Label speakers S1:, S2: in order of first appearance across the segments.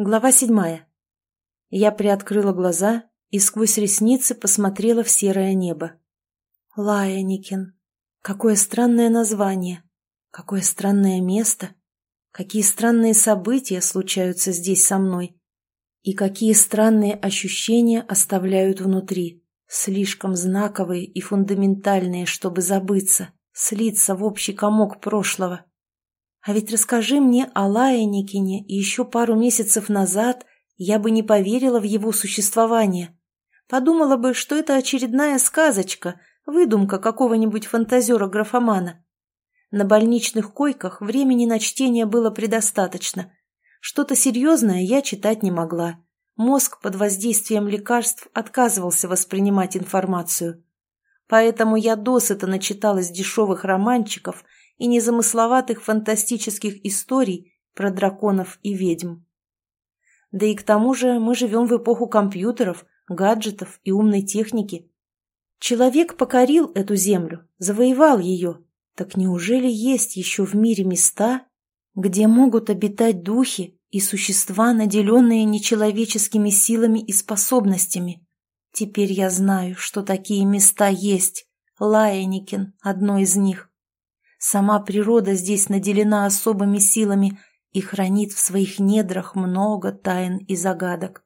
S1: Глава седьмая. Я приоткрыла глаза и сквозь ресницы посмотрела в серое небо. Лаяникин. Какое странное название. Какое странное место. Какие странные события случаются здесь со мной. И какие странные ощущения оставляют внутри. Слишком знаковые и фундаментальные, чтобы забыться, слиться в общий комок прошлого. А ведь расскажи мне о Лаяникине еще пару месяцев назад, я бы не поверила в его существование. Подумала бы, что это очередная сказочка, выдумка какого-нибудь фантазера-графомана. На больничных койках времени на чтение было предостаточно. Что-то серьезное я читать не могла. Мозг под воздействием лекарств отказывался воспринимать информацию. Поэтому я досыта начиталась дешевых романчиков – и незамысловатых фантастических историй про драконов и ведьм. Да и к тому же мы живем в эпоху компьютеров, гаджетов и умной техники. Человек покорил эту землю, завоевал ее. Так неужели есть еще в мире места, где могут обитать духи и существа, наделенные нечеловеческими силами и способностями? Теперь я знаю, что такие места есть. Лаяникин – одно из них. Сама природа здесь наделена особыми силами и хранит в своих недрах много тайн и загадок.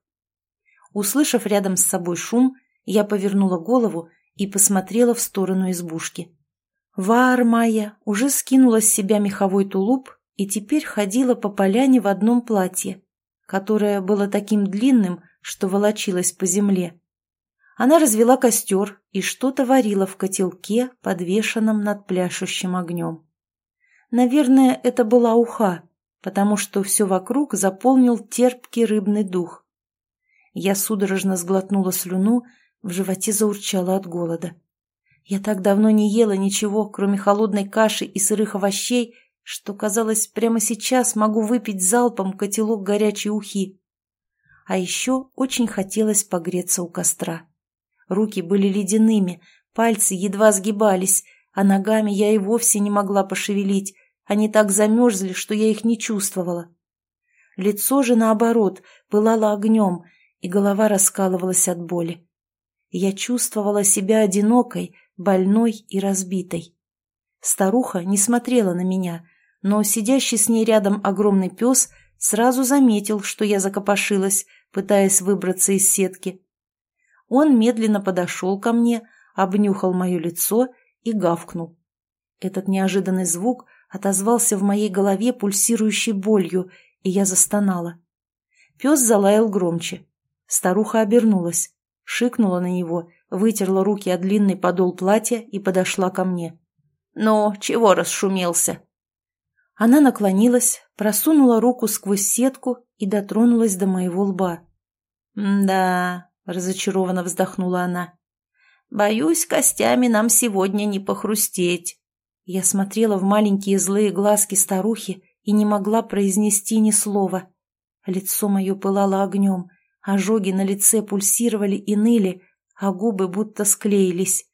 S1: Услышав рядом с собой шум, я повернула голову и посмотрела в сторону избушки. Ваар Майя уже скинула с себя меховой тулуп и теперь ходила по поляне в одном платье, которое было таким длинным, что волочилось по земле. Она развела костер и что-то варила в котелке, подвешенном над пляшущим огнем. Наверное, это была уха, потому что все вокруг заполнил терпкий рыбный дух. Я судорожно сглотнула слюну, в животе заурчало от голода. Я так давно не ела ничего, кроме холодной каши и сырых овощей, что, казалось, прямо сейчас могу выпить залпом котелок горячей ухи. А еще очень хотелось погреться у костра. Руки были ледяными, пальцы едва сгибались, а ногами я и вовсе не могла пошевелить. Они так замерзли, что я их не чувствовала. Лицо же, наоборот, пылало огнем, и голова раскалывалась от боли. Я чувствовала себя одинокой, больной и разбитой. Старуха не смотрела на меня, но сидящий с ней рядом огромный пес сразу заметил, что я закопошилась, пытаясь выбраться из сетки. Он медленно подошел ко мне, обнюхал мое лицо и гавкнул. Этот неожиданный звук отозвался в моей голове пульсирующей болью, и я застонала. Пес залаял громче. Старуха обернулась, шикнула на него, вытерла руки о длинный подол платья и подошла ко мне. «Ну, чего расшумелся?» Она наклонилась, просунула руку сквозь сетку и дотронулась до моего лба. «Да, — разочарованно вздохнула она. «Боюсь, костями нам сегодня не похрустеть». Я смотрела в маленькие злые глазки старухи и не могла произнести ни слова. Лицо мое пылало огнем, ожоги на лице пульсировали и ныли, а губы будто склеились.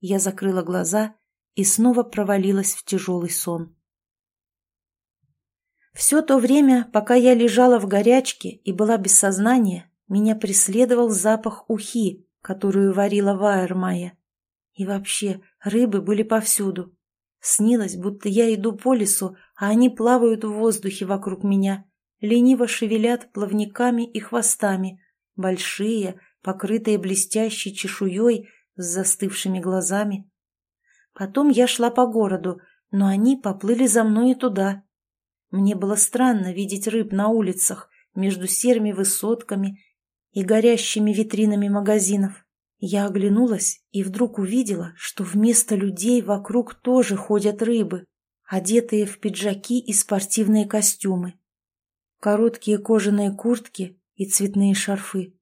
S1: Я закрыла глаза и снова провалилась в тяжелый сон. Все то время, пока я лежала в горячке и была без сознания, меня преследовал запах ухи, которую варила Вайермая. И вообще, рыбы были повсюду. Снилось, будто я иду по лесу, а они плавают в воздухе вокруг меня, лениво шевелят плавниками и хвостами, большие, покрытые блестящей чешуей, с застывшими глазами. Потом я шла по городу, но они поплыли за мной и туда. Мне было странно видеть рыб на улицах, между серыми высотками и горящими витринами магазинов. Я оглянулась и вдруг увидела, что вместо людей вокруг тоже ходят рыбы, одетые в пиджаки и спортивные костюмы, короткие кожаные куртки и цветные шарфы.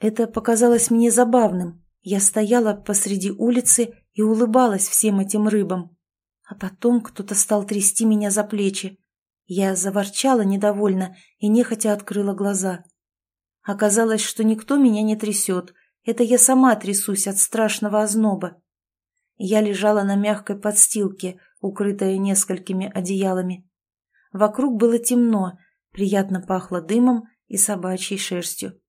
S1: Это показалось мне забавным. Я стояла посреди улицы и улыбалась всем этим рыбам. А потом кто-то стал трясти меня за плечи. Я заворчала недовольно и нехотя открыла глаза. Оказалось, что никто меня не трясет. Это я сама трясусь от страшного озноба. Я лежала на мягкой подстилке, укрытая несколькими одеялами. Вокруг было темно, Приятно пахло дымом и собачьей шерстью.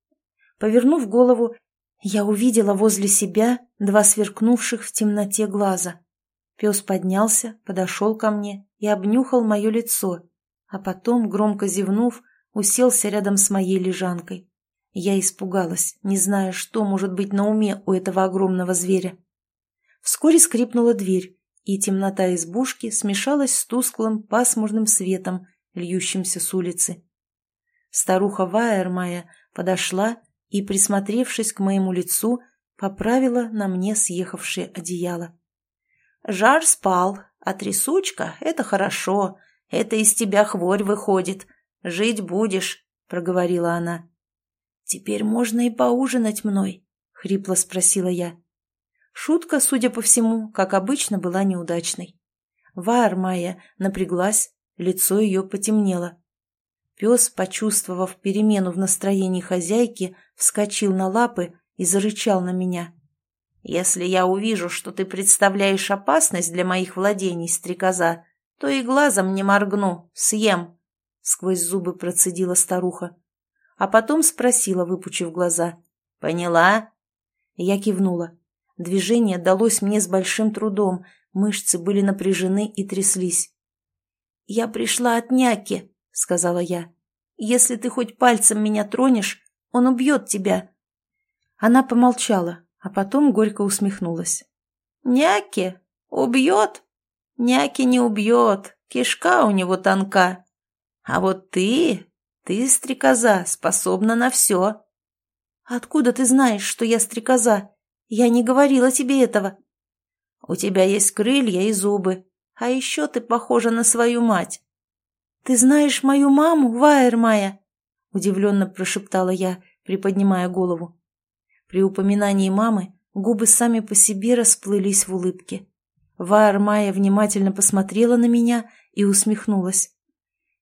S1: Повернув голову, я увидела возле себя два сверкнувших в темноте глаза. Пес поднялся, подошел ко мне и обнюхал мое лицо, а потом, громко зевнув, уселся рядом с моей лежанкой. Я испугалась, не зная, что может быть на уме у этого огромного зверя. Вскоре скрипнула дверь, и темнота избушки смешалась с тусклым пасмурным светом, льющимся с улицы. Старуха Вайермая подошла и, присмотревшись к моему лицу, поправила на мне съехавшее одеяло. «Жар спал, а трясучка — это хорошо, это из тебя хворь выходит, жить будешь», — проговорила она. «Теперь можно и поужинать мной?» — хрипло спросила я. Шутка, судя по всему, как обычно, была неудачной. Ваар Майя напряглась, лицо ее потемнело. Пес, почувствовав перемену в настроении хозяйки, вскочил на лапы и зарычал на меня. «Если я увижу, что ты представляешь опасность для моих владений, стрекоза, то и глазом не моргну, съем», — сквозь зубы процедила старуха. А потом спросила, выпучив глаза. «Поняла?» Я кивнула. Движение далось мне с большим трудом, мышцы были напряжены и тряслись. «Я пришла от няки», — сказала я. «Если ты хоть пальцем меня тронешь, он убьет тебя». Она помолчала, а потом горько усмехнулась. «Няки? Убьет? Няки не убьет, кишка у него тонка. А вот ты, ты, стрекоза, способна на все». «Откуда ты знаешь, что я стрекоза?» Я не говорила тебе этого. У тебя есть крылья и зубы, а еще ты похожа на свою мать. Ты знаешь мою маму, Вайермая? Удивленно прошептала я, приподнимая голову. При упоминании мамы губы сами по себе расплылись в улыбке. Вайермая внимательно посмотрела на меня и усмехнулась.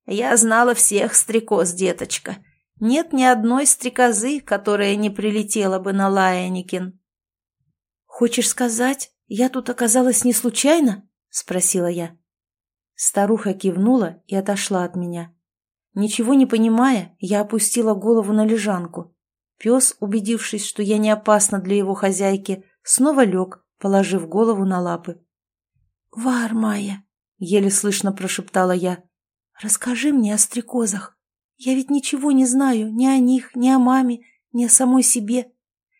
S1: «Я знала всех стрекоз, деточка. Нет ни одной стрекозы, которая не прилетела бы на Лаяникин». «Хочешь сказать, я тут оказалась не случайно?» — спросила я. Старуха кивнула и отошла от меня. Ничего не понимая, я опустила голову на лежанку. Пес, убедившись, что я не опасна для его хозяйки, снова лег, положив голову на лапы. «Вармая!» — еле слышно прошептала я. «Расскажи мне о стрекозах. Я ведь ничего не знаю ни о них, ни о маме, ни о самой себе.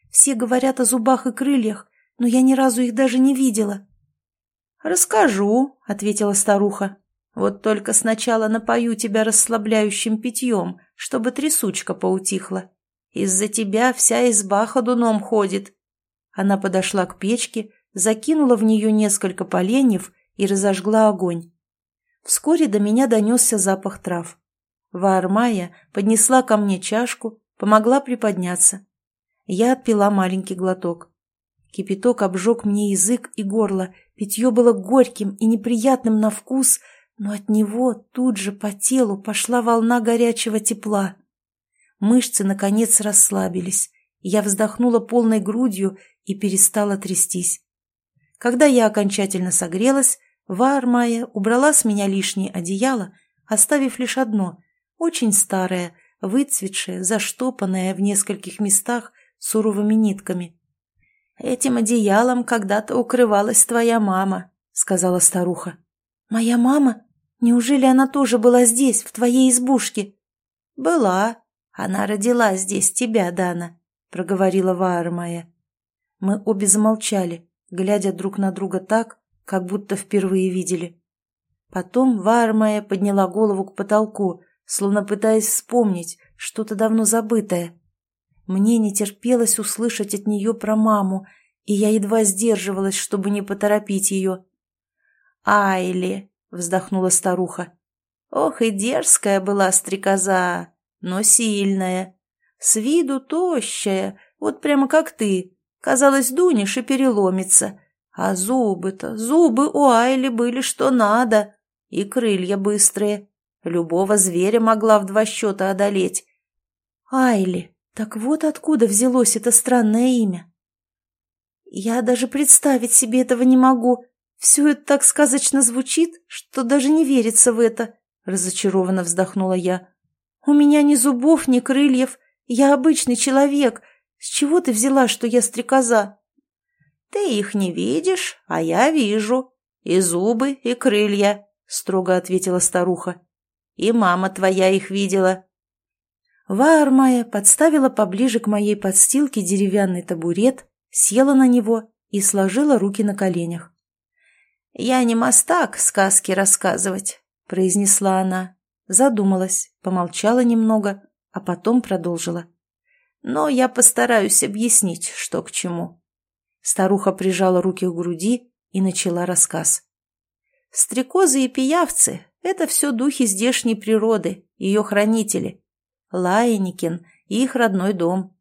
S1: Все говорят о зубах и крыльях, но я ни разу их даже не видела». «Расскажу», — ответила старуха. «Вот только сначала напою тебя расслабляющим питьем, чтобы трясучка поутихла. Из-за тебя вся изба ходуном ходит». Она подошла к печке, закинула в нее несколько поленьев и разожгла огонь. Вскоре до меня донесся запах трав. Ваармая поднесла ко мне чашку, помогла приподняться. Я отпила маленький глоток. Кипяток обжег мне язык и горло, питье было горьким и неприятным на вкус, но от него тут же по телу пошла волна горячего тепла. Мышцы, наконец, расслабились. Я вздохнула полной грудью и перестала трястись. Когда я окончательно согрелась, Вармая убрала с меня лишнее одеяло, оставив лишь одно, очень старое, выцветшее, заштопанное в нескольких местах суровыми нитками. «Этим одеялом когда-то укрывалась твоя мама», — сказала старуха. «Моя мама? Неужели она тоже была здесь, в твоей избушке?» «Была. Она родила здесь тебя, Дана», — проговорила Ваармая. Мы обе замолчали, глядя друг на друга так, как будто впервые видели. Потом Ваармая подняла голову к потолку, словно пытаясь вспомнить что-то давно забытое. Мне не терпелось услышать от нее про маму, и я едва сдерживалась, чтобы не поторопить ее. «Айли!» — вздохнула старуха. «Ох, и дерзкая была стрекоза, но сильная. С виду тощая, вот прямо как ты. Казалось, дунешь и переломится. А зубы-то, зубы у Айли были что надо. И крылья быстрые. Любого зверя могла в два счета одолеть. Айли, так вот откуда взялось это странное имя. Я даже представить себе этого не могу. Все это так сказочно звучит, что даже не верится в это, разочарованно вздохнула я. У меня ни зубов, ни крыльев. Я обычный человек. С чего ты взяла, что я стрекоза?»
S2: «Ты их не видишь, а я вижу. И зубы, и крылья», — строго ответила старуха. «И мама твоя их видела».
S1: Ваармая подставила поближе к моей подстилке деревянный табурет, села на него и сложила руки на коленях.
S2: «Я не мастак сказки рассказывать», — произнесла она. Задумалась, помолчала немного, а потом продолжила. «Но я постараюсь объяснить, что к чему». Старуха прижала руки к груди и начала рассказ. «Стрекозы и пиявцы — это все духи здешней природы, ее хранители. Лаеникин — их родной дом.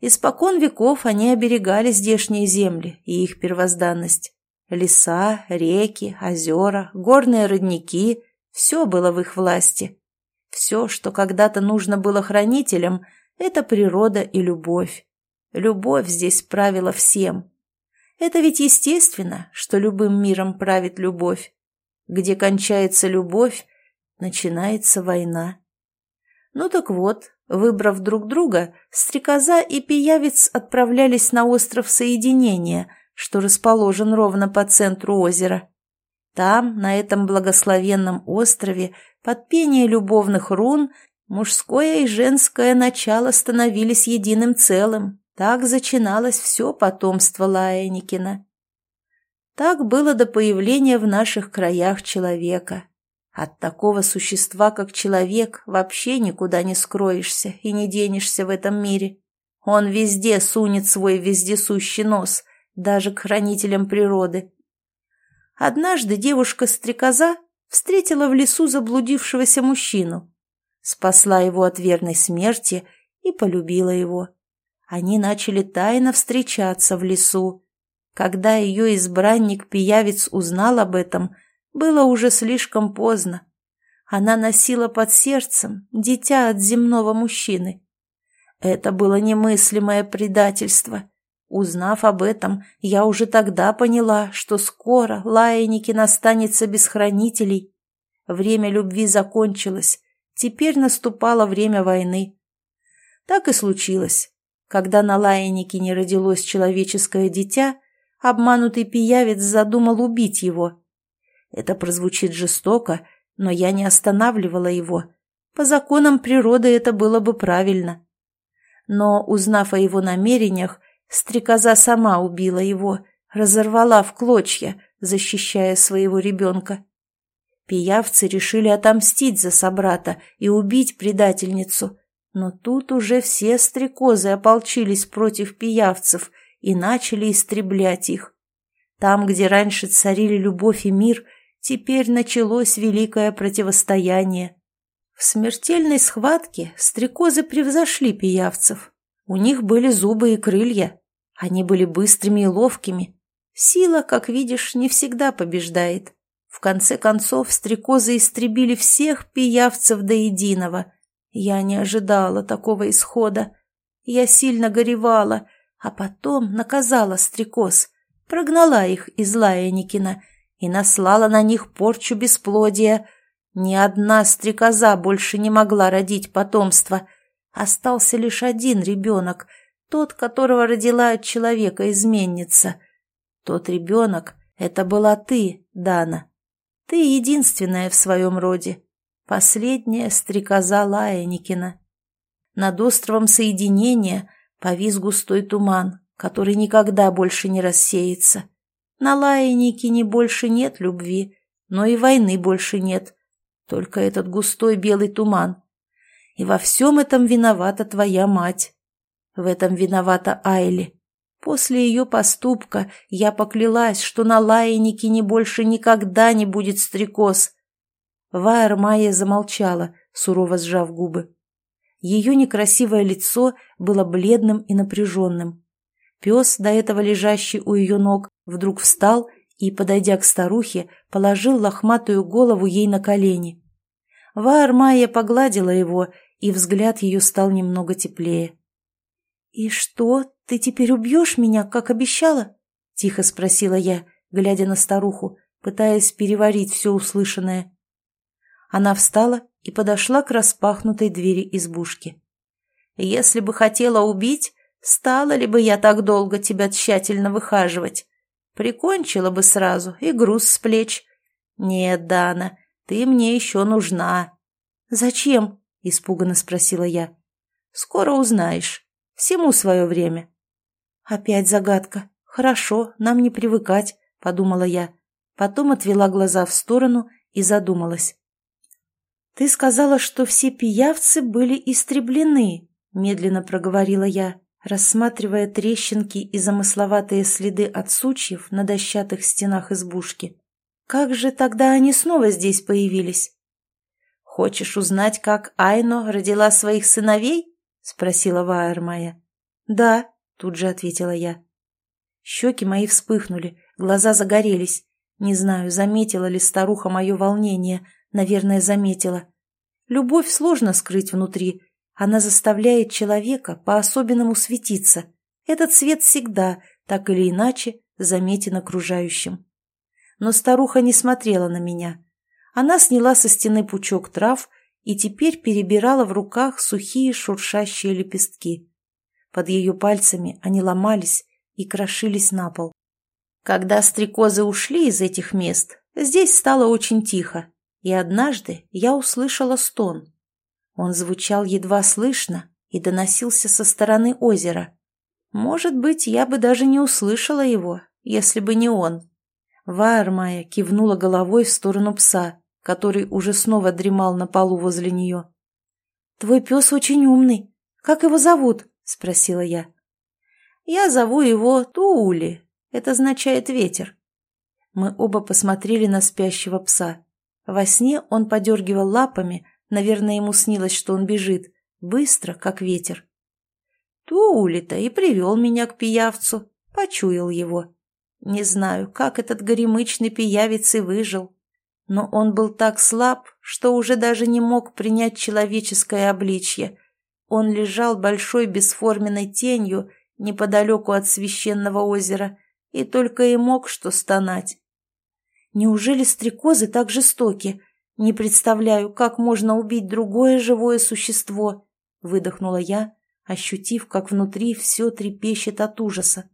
S2: Испокон веков они оберегали здешние земли и их первозданность. Леса, реки, озера, горные родники — все было в их власти. Все, что когда-то нужно было хранителям, это природа и любовь. Любовь здесь правила всем. Это ведь естественно, что любым миром правит любовь. Где кончается любовь, начинается война. Ну так вот, выбрав друг друга, стрекоза и пиявец отправлялись на остров Соединения, что расположен ровно по центру озера. Там, на этом благословенном острове, под пение любовных рун, мужское и женское начало становились единым целым. Так зачиналось все потомство Лаяникина. Так было до появления в наших краях человека, от такого существа, как человек, вообще никуда не скроешься и не денешься в этом мире. Он везде сунет свой вездесущий нос, даже к хранителям природы. Однажды девушка-стрекоза встретила в лесу заблудившегося мужчину, спасла его от верной смерти и полюбила его. Они начали тайно встречаться в лесу. Когда ее избранник-пиявец узнал об этом – было уже слишком поздно. Она носила под сердцем дитя от земного мужчины. Это было немыслимое предательство. Узнав об этом, я уже тогда поняла, что скоро Лаяники останется без хранителей. Время любви закончилось, теперь наступало время войны. Так и случилось. Когда на Лаянике не родилось человеческое дитя, обманутый пиявец задумал убить его – это прозвучит жестоко, но я не останавливала его. По законам природы это было бы правильно. Но, узнав о его намерениях, стрекоза сама убила его, разорвала в клочья, защищая своего ребенка. Пиявцы решили отомстить за собрата и убить предательницу, но тут уже все стрекозы ополчились против пиявцев и начали истреблять их. Там, где раньше царили любовь и мир, Теперь началось великое противостояние. В смертельной схватке стрекозы превзошли пиявцев. У них были зубы и крылья. Они были быстрыми и ловкими. Сила, как видишь, не всегда побеждает. В конце концов, стрекозы истребили всех пиявцев до единого. Я не ожидала такого исхода. Я сильно горевала, а потом наказала стрекоз, прогнала их из Лаяникина и наслала на них порчу бесплодия. Ни одна стрекоза больше не могла родить потомство. Остался лишь один ребенок, тот, которого родила от человека изменница. Тот ребенок — это была ты, Дана. Ты единственная в своем роде, последняя стрекоза Лаяникина. Над островом Соединения повис густой туман, который никогда больше не рассеется. На Лаяникине больше нет любви, но и войны больше нет. Только этот густой белый туман. И во всем этом виновата твоя мать. В этом виновата Айли. После ее поступка я поклялась, что на Лаяникине больше никогда не будет стрекоз. Вайер Майя замолчала, сурово сжав губы. Ее некрасивое лицо было бледным и напряженным. Пес, до этого лежащий у ее ног, вдруг встал и, подойдя к старухе, положил лохматую голову ей на колени. Ваар Майя погладила его, и взгляд ее стал немного теплее. «И что, ты теперь убьешь меня, как обещала?» — тихо спросила я, глядя на старуху, пытаясь переварить все услышанное. Она встала и подошла к распахнутой двери избушки. «Если бы хотела убить, стала ли бы я так долго тебя тщательно выхаживать? Прикончила бы сразу и груз с плеч. Нет, Дана, ты мне еще нужна».
S1: «Зачем?» – испуганно спросила я.
S2: «Скоро узнаешь. Всему свое время».
S1: «Опять загадка. Хорошо, нам не привыкать», – подумала я. Потом отвела глаза в сторону и задумалась. «Ты сказала, что все пиявцы были истреблены», — медленно проговорила я, рассматривая трещинки и замысловатые следы от сучьев на дощатых стенах избушки. «Как же тогда они снова здесь появились?»
S2: «Хочешь узнать, как Айно родила своих сыновей?» — спросила Ваермая.
S1: «Да», — тут же ответила я. Щеки мои вспыхнули, глаза загорелись. Не знаю, заметила ли старуха мое волнение, наверное, заметила. Любовь сложно скрыть внутри. Она заставляет человека по-особенному светиться. Этот свет всегда, так или иначе, заметен окружающим. Но старуха не смотрела на меня. Она сняла со стены пучок трав и теперь перебирала в руках сухие шуршащие лепестки. Под ее пальцами они ломались и крошились на пол. Когда стрекозы ушли из этих мест, здесь стало очень тихо, и однажды я услышала стон. Он звучал едва слышно и доносился со стороны озера. Может быть, я бы даже не услышала его, если бы не он. Вармая кивнула головой в сторону пса, который уже снова дремал на полу возле нее. «Твой пес очень умный. Как его зовут?» — спросила я.
S2: «Я зову его Туули», это означает ветер.
S1: Мы оба посмотрели на спящего пса. Во сне он подергивал лапами, наверное, ему снилось, что он бежит, быстро, как ветер.
S2: Туули-то и привел меня к пиявцу, почуял его. Не знаю, как этот горемычный пиявец и выжил, но он был так слаб, что уже даже не мог принять человеческое обличье. Он лежал большой бесформенной тенью неподалеку от священного озера и только и мог что стонать.
S1: Неужели стрекозы так жестоки? Не представляю, как можно убить другое живое существо, выдохнула я, ощутив, как внутри все трепещет от ужаса.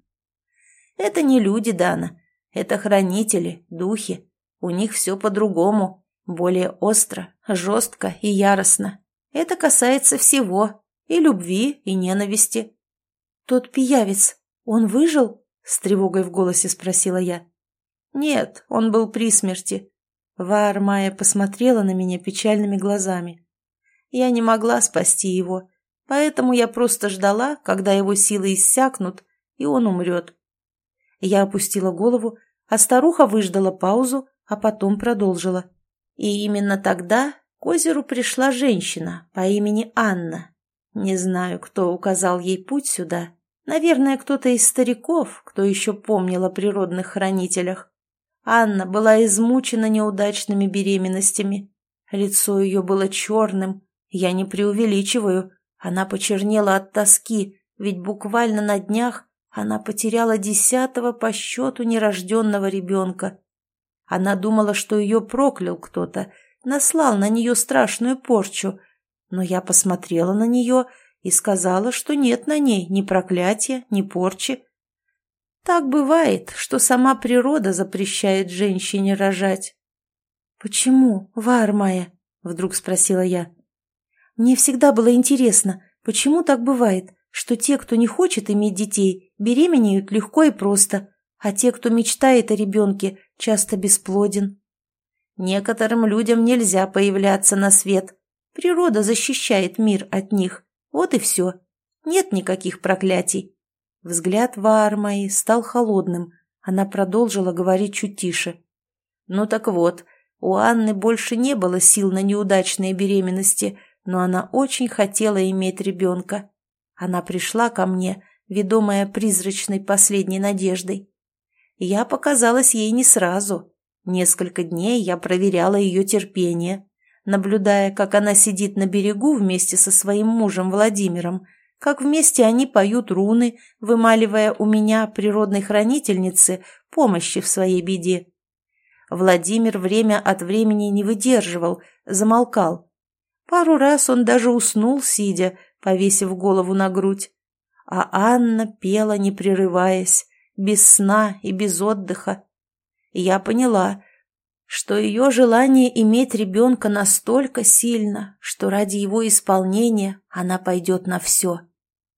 S2: Это не люди, Дана, это хранители, духи. У них все по-другому, более остро, жестко и яростно. Это касается всего, и любви, и ненависти.
S1: Тот пиявец, он выжил? С тревогой в голосе спросила я.
S2: «Нет, он был при смерти».
S1: Ваар Майя посмотрела на меня печальными глазами.
S2: «Я не могла спасти его, поэтому я просто ждала, когда его силы иссякнут, и он умрет».
S1: Я опустила голову, а старуха выждала паузу, а потом продолжила.
S2: И именно тогда к озеру пришла женщина по имени Анна. Не знаю, кто указал ей путь сюда, Наверное, кто-то из стариков, кто еще помнил о природных хранителях. Анна была измучена неудачными беременностями. Лицо ее было черным. Я не преувеличиваю. Она почернела от тоски, ведь буквально на днях она потеряла десятого по счету нерожденного ребенка. Она думала, что ее проклял кто-то, наслал на нее страшную порчу. Но я посмотрела на нее и сказала, что нет на ней ни проклятия, ни порчи. Так бывает, что сама природа запрещает женщине рожать.
S1: «Почему, Вармая?» — вдруг спросила я. «Мне всегда было интересно, почему так бывает, что те, кто не хочет иметь детей, беременеют легко и просто, а те, кто мечтает о ребенке, часто бесплоден?»
S2: «Некоторым людям нельзя появляться на свет. Природа защищает мир от них. Вот и все. Нет никаких проклятий.
S1: Взгляд Ваармаи стал холодным. Она продолжила говорить чуть тише.
S2: Ну так вот, у Анны больше не было сил на неудачные беременности, но она очень хотела иметь ребенка. Она пришла ко мне, ведомая призрачной последней надеждой. Я показалась ей не сразу. Несколько дней я проверяла ее терпение наблюдая, как она сидит на берегу вместе со своим мужем Владимиром, как вместе они поют руны, вымаливая у меня, природной хранительницы, помощи в своей беде. Владимир время от времени не выдерживал, замолкал. Пару раз он даже уснул, сидя, повесив голову на грудь. А Анна пела, не прерываясь, без сна и без отдыха. Я поняла, что ее желание иметь ребенка настолько сильно, что ради его исполнения она пойдет на все.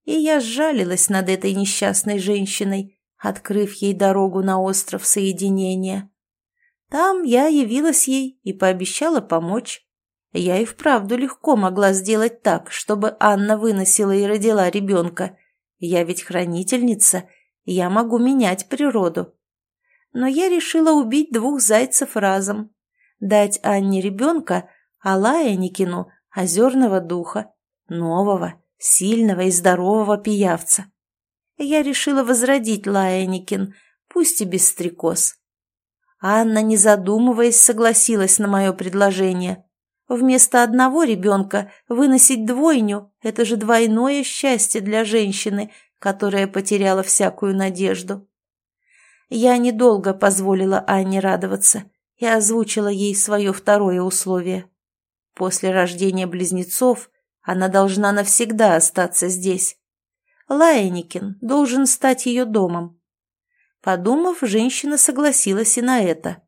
S2: И я сжалилась над этой несчастной женщиной, открыв ей дорогу на остров соединения. Там я явилась ей и пообещала помочь. Я и вправду легко могла сделать так, чтобы Анна выносила и родила ребенка. Я ведь хранительница, я могу менять природу. Но я решила убить двух зайцев разом. Дать Анне ребенка, а Лаяникину – озерного духа, нового, сильного и здорового пиявца. Я решила возродить Лаяникин, пусть и без стрекоз. Анна, не задумываясь, согласилась на мое предложение. Вместо одного ребенка выносить двойню – это же двойное счастье для женщины, которая потеряла всякую надежду. Я недолго позволила Анне радоваться и озвучила ей свое второе условие. После рождения близнецов она должна навсегда остаться здесь. Лаяникин должен стать ее домом. Подумав, женщина согласилась и на это.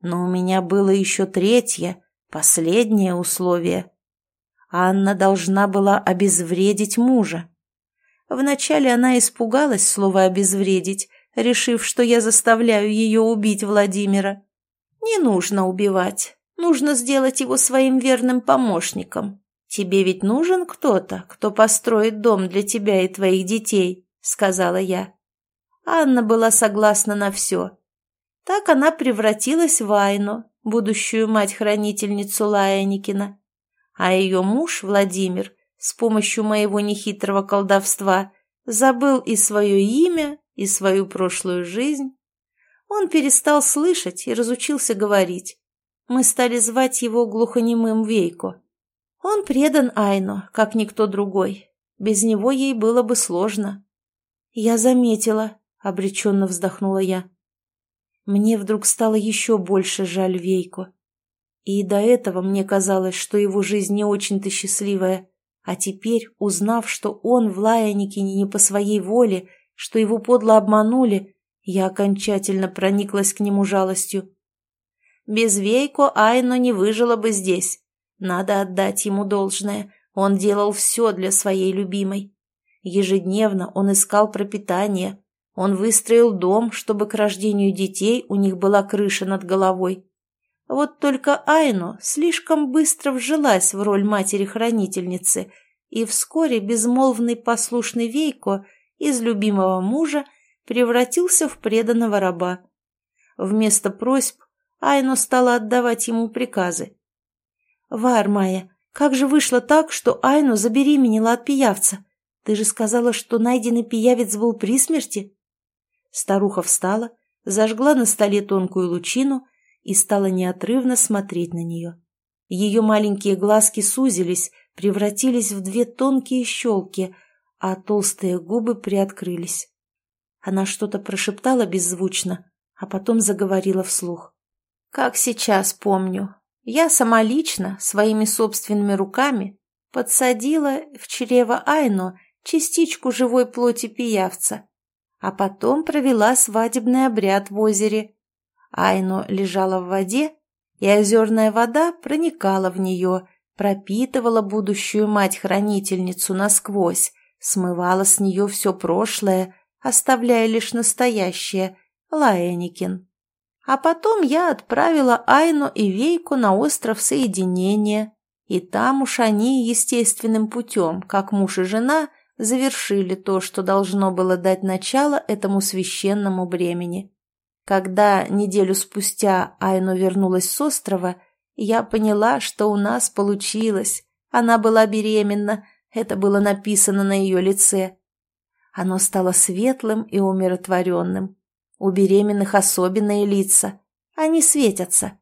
S2: Но у меня было еще третье, последнее условие. Анна должна была обезвредить мужа. Вначале она испугалась слова «обезвредить», решив, что я заставляю ее убить Владимира. Не нужно убивать, нужно сделать его своим верным помощником. «Тебе ведь нужен кто-то, кто построит дом для тебя и твоих детей», — сказала я. Анна была согласна на все. Так она превратилась в Айну, будущую мать-хранительницу Лаяникина. А ее муж, Владимир, с помощью моего нехитрого колдовства, забыл и свое имя, и свою прошлую жизнь. Он перестал слышать и разучился говорить. Мы стали звать его глухонемым Вейко. Он предан Айно, как никто другой. Без него ей было бы сложно. Я заметила, обреченно вздохнула я. Мне вдруг стало еще больше жаль Вейку. И до этого мне казалось, что его жизнь не очень-то счастливая. А теперь, узнав, что он в Лаяникине не по своей воле, что его подло обманули, я окончательно прониклась к нему жалостью. Без Вейко Айно не выжила бы здесь. Надо отдать ему должное. Он делал все для своей любимой. Ежедневно он искал пропитание. Он выстроил дом, чтобы к рождению детей у них была крыша над головой. Вот только Айну слишком быстро вжилась в роль матери-хранительницы, и вскоре безмолвный послушный Вейко из любимого мужа превратился в преданного раба. Вместо просьб Айно стала отдавать ему приказы. «Вар, Майя, как же вышло так, что Айну забеременела от пиявца? Ты же сказала, что найденный пиявец был при смерти?» Старуха встала, зажгла на столе тонкую лучину и стала неотрывно смотреть на нее. Ее маленькие глазки сузились, превратились в две тонкие щелки, а толстые губы приоткрылись. Она что-то прошептала беззвучно, а потом заговорила вслух. «Как сейчас помню, я самолично, своими собственными руками, подсадила в чрево Айну частичку живой плоти пиявца, а потом провела свадебный обряд в озере. Айну лежала в воде, и озерная вода проникала в нее, пропитывала будущую мать-хранительницу насквозь, смывала с нее все прошлое, оставляя лишь настоящее, Лаэникин. А потом я отправила Айну и Вейку на остров Соединения, и там уж они естественным путем, как муж и жена, завершили то, что должно было дать начало этому священному бремени. Когда неделю спустя Айну вернулась с острова, я поняла, что у нас получилось. Она была беременна, это было написано на ее лице. Оно стало светлым и умиротворенным. У беременных особенные лица. Они светятся.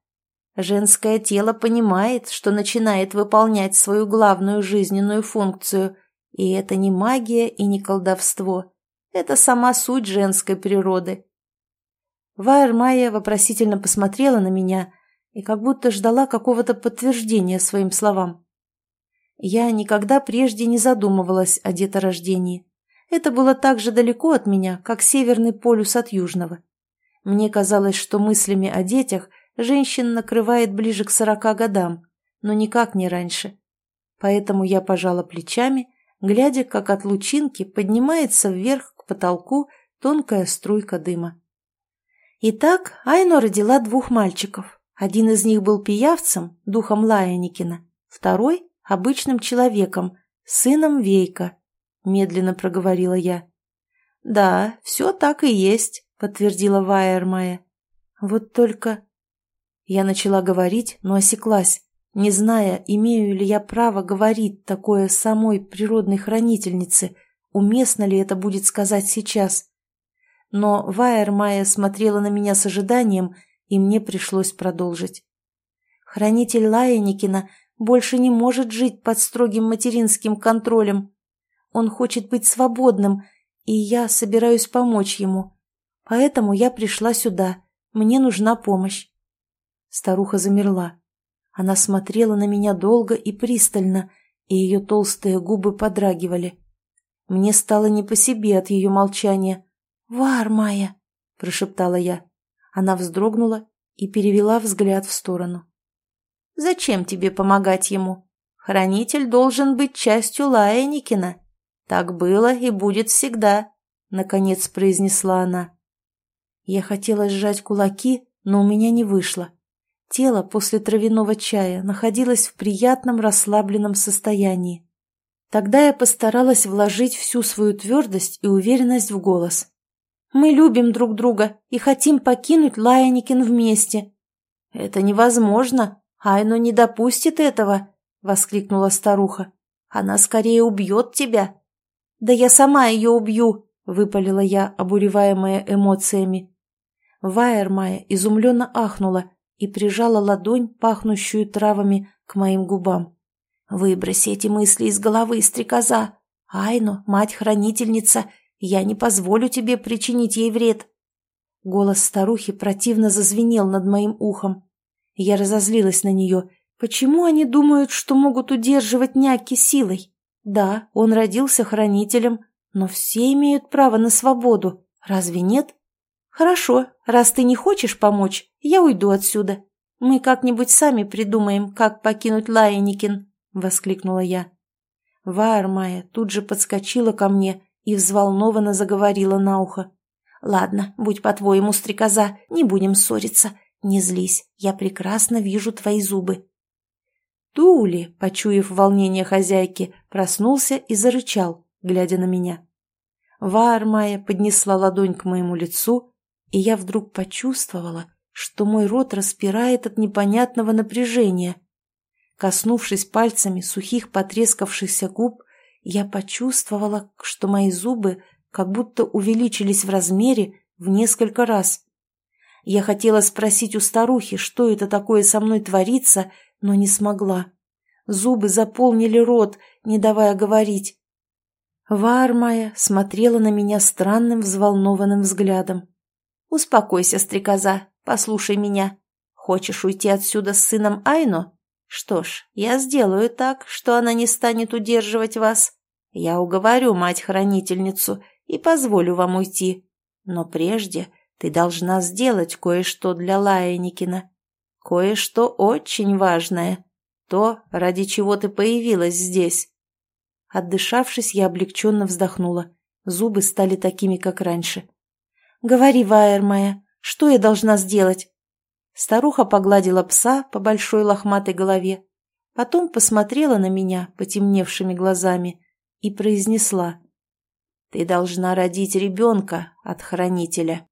S2: Женское тело понимает, что начинает выполнять свою главную жизненную функцию. И это не магия и не колдовство. Это сама суть женской природы. Вайер Майя вопросительно посмотрела на меня и как будто ждала какого-то подтверждения своим словам.
S1: Я никогда прежде не задумывалась о деторождении. Это было так же далеко от меня, как Северный полюс от Южного. Мне казалось, что мыслями о детях женщин накрывает ближе к сорока годам, но никак не раньше. Поэтому я пожала плечами, глядя, как от лучинки поднимается вверх к потолку тонкая струйка дыма. Итак, Айно родила двух мальчиков. Один из них был пиявцем, духом Лаяникина, второй обычным человеком, сыном Вейка», — медленно проговорила я. «Да, все так и есть», — подтвердила Вайермая. «Вот только...» Я начала говорить, но осеклась, не зная, имею ли я право говорить такое самой природной хранительнице, уместно ли это будет сказать сейчас. Но Вайермая смотрела на меня с ожиданием, и мне пришлось продолжить. Хранитель Лаяникина больше не может жить под строгим материнским контролем. Он хочет быть свободным, и я собираюсь помочь ему. Поэтому я пришла сюда. Мне нужна помощь. Старуха замерла. Она смотрела на меня долго и пристально, и ее толстые губы подрагивали. Мне стало не по себе от ее молчания. «Вар моя!» – прошептала я. Она вздрогнула и перевела взгляд в сторону. Зачем тебе помогать ему? Хранитель должен быть частью Лаяникина. Так было и будет всегда», — наконец произнесла она. Я хотела сжать кулаки, но у меня не вышло. Тело после травяного чая находилось в приятном расслабленном состоянии. Тогда я постаралась вложить всю свою твердость и уверенность в голос. «Мы любим друг друга и хотим покинуть Лаяникин вместе». «Это невозможно», «Айно не допустит этого!» — воскликнула старуха. «Она скорее убьет тебя!» «Да я сама ее убью!» — выпалила я, обуреваемая эмоциями. Вайермая изумленно ахнула и прижала ладонь, пахнущую травами, к моим губам. «Выброси эти мысли из головы, стрекоза! Айно, мать-хранительница, я не позволю тебе причинить ей вред!» Голос старухи противно зазвенел над моим ухом. Я разозлилась на нее. Почему они думают, что могут удерживать няки силой? Да, он родился хранителем, но все имеют право на свободу. Разве нет? Хорошо, раз ты не хочешь помочь, я уйду отсюда. Мы как-нибудь сами придумаем, как покинуть Лайникин, воскликнула я. Вармая тут же подскочила ко мне и взволнованно заговорила на ухо. «Ладно, будь по-твоему, стрекоза, не будем ссориться. «Не злись, я прекрасно вижу твои зубы». Тули, почуяв волнение хозяйки, проснулся и зарычал, глядя на меня. Вармая поднесла ладонь к моему лицу, и я вдруг почувствовала, что мой рот распирает от непонятного напряжения. Коснувшись пальцами сухих потрескавшихся губ, я почувствовала, что мои зубы как будто увеличились в размере в несколько раз. Я хотела спросить у старухи, что это такое со мной творится, но не смогла. Зубы заполнили рот, не давая говорить. Вармая смотрела на меня странным взволнованным взглядом. «Успокойся, стрекоза, послушай меня. Хочешь уйти отсюда с сыном Айно? Что ж, я сделаю так, что она не станет удерживать вас. Я уговорю мать-хранительницу и позволю вам уйти. Но прежде ты должна сделать кое-что для Лаяникина. Кое-что очень важное. То, ради чего ты появилась здесь. Отдышавшись, я облегченно вздохнула. Зубы стали такими, как раньше. «Говори, Вайермая, что я должна сделать?» Старуха погладила пса по большой лохматой голове, потом посмотрела на меня потемневшими глазами и произнесла. «Ты должна родить ребенка от хранителя».